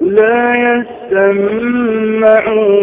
لا يستمعون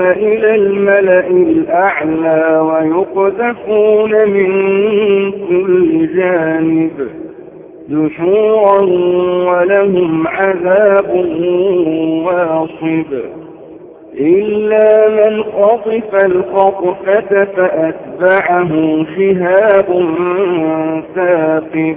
إلى الملأ الأعلى ويقذفون من كل جانب دحورا ولهم عذاب واصب. إلا من خطف الخطفة فأتبعه شهاب ثاقب.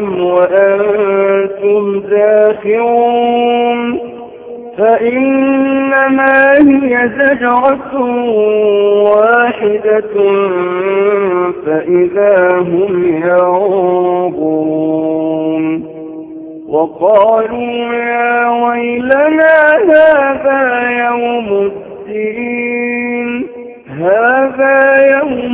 نعم وأنتم داخرون فإنما هي زجرة واحدة فإذا هم ينظرون وقالوا يا ويلنا هذا يوم الدين هذا يوم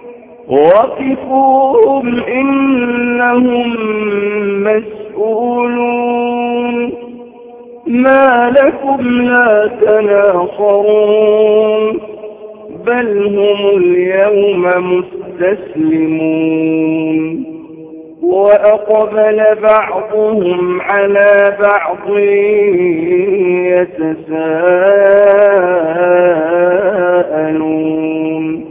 وقفوهم إنهم مسؤولون ما لكم لا تناصرون بل هم اليوم مستسلمون وأقبل بعضهم على بعض يتساءلون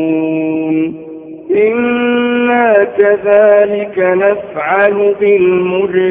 نفعل بالمجرمين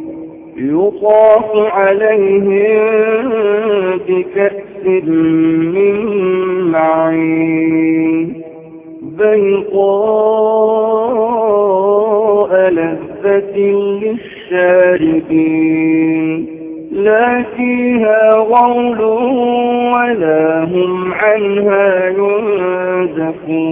يطاف عليهم بكأس من معين بيضاء لذة للشاربين لا فيها غول ولا هم عنها ينزفون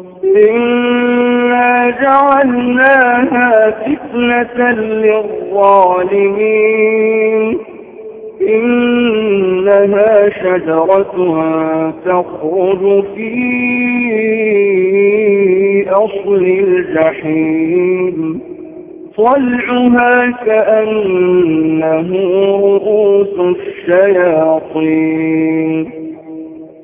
إنا جعلناها فتنة للظالمين إنها شجرة تخرج في أصل الجحيم طلعها كأنه رؤوس الشياطين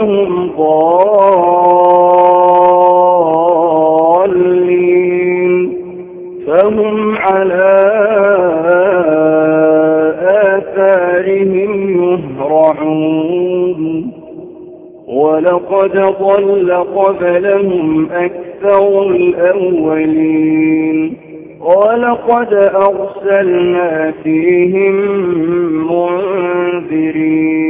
آباءهم ضالين. فهم على آثارهم يهرعون. ولقد ضل قبلهم أكثر الأولين. ولقد أرسلنا فيهم منذرين.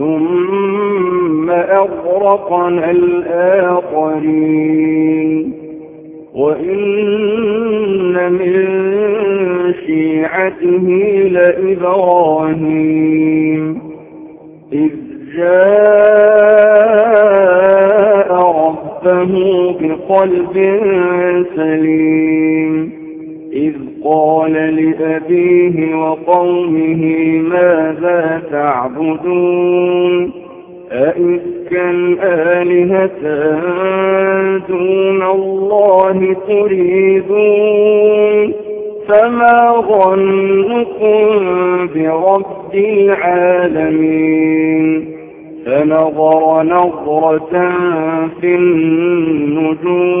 ثم أغرقنا الآخرين. وإن من شيعته لإبراهيم. إذ جاء ربه بقلب سليم. قال لأبيه وقومه ماذا تعبدون؟ أئفكا آلهة دون الله تريدون؟ فما ظنكم برب العالمين؟ فنظر نظرة في النجوم.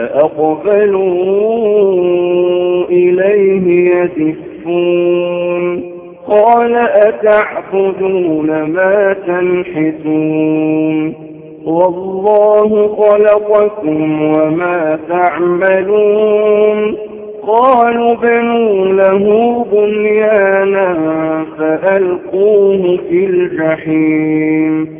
فأقبلوا إليه يدفون قال أتعبدون ما تنحتون؟ والله خلقكم وما تعملون. قالوا بنوا له بنيانا فألقوه في الجحيم.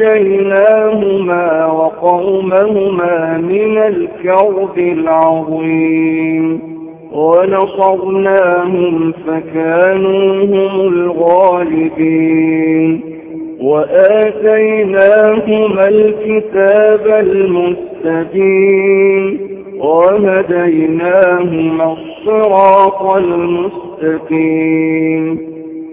ونجيناهما وقومهما من الكرب العظيم. ونصرناهم فكانوا هم الغالبين. وآتيناهما الكتاب المستبين. وهديناهما الصراط المستقيم.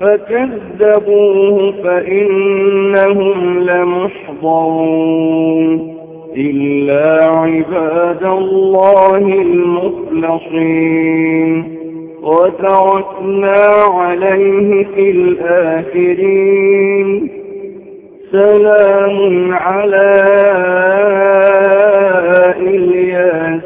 فكذبوه فإنهم لمحضرون. إلا عباد الله المخلصين. وتركنا عليه في الآخرين. سلام على الياسين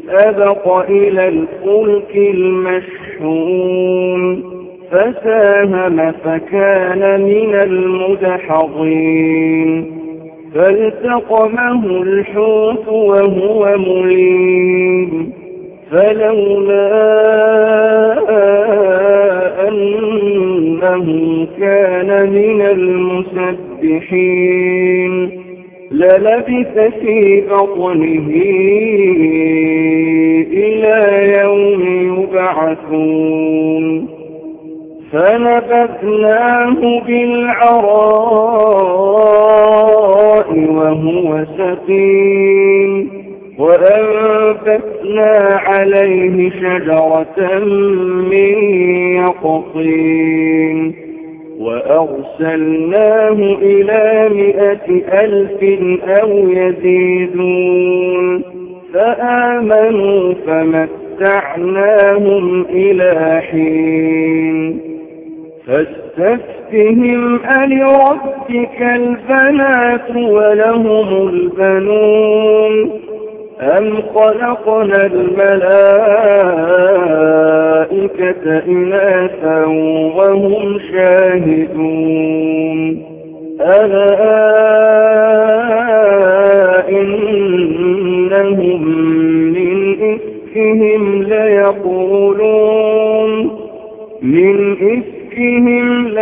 أبق إلى الفلك المشحون فساهم فكان من المدحضين فالتقمه الحوت وهو مليم فلولا أنه كان من المسبحين للبث في بطنه إلى يوم يبعثون. فنبذناه بالعراء وهو سقيم. وأنفتنا عليه شجرة من يقطين. وأرسلناه إلى مئة ألف أو يزيدون فآمنوا فمتعناهم إلى حين فاستفتهم ألربك البنات ولهم البنون أم خلقنا الملائكة إناثا وهم شاهدون ألا إنهم من إفكهم ليقولون من إفكهم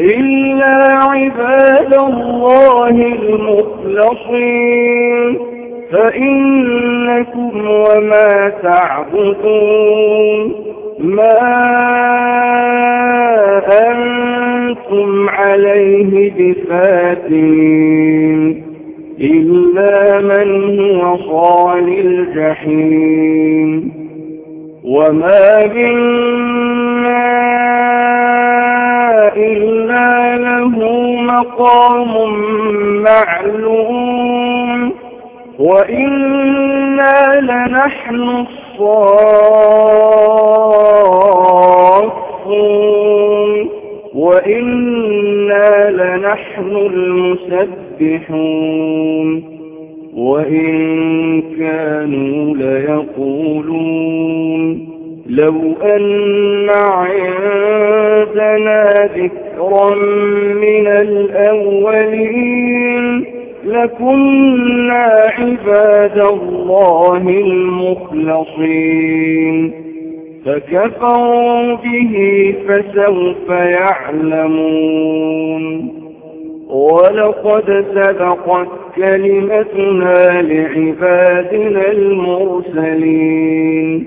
إلا عباد الله المخلصين فإنكم وما تعبدون ما أنتم عليه بفاتين إلا من هو صال الجحيم وما منا مقام معلوم وإنا لنحن الصافون وإنا لنحن المسبحون وإن كانوا ليقولون لو أن عندنا ذكرا من الأولين لكنا عباد الله المخلصين. فكفروا به فسوف يعلمون. ولقد سبقت كلمتنا لعبادنا المرسلين.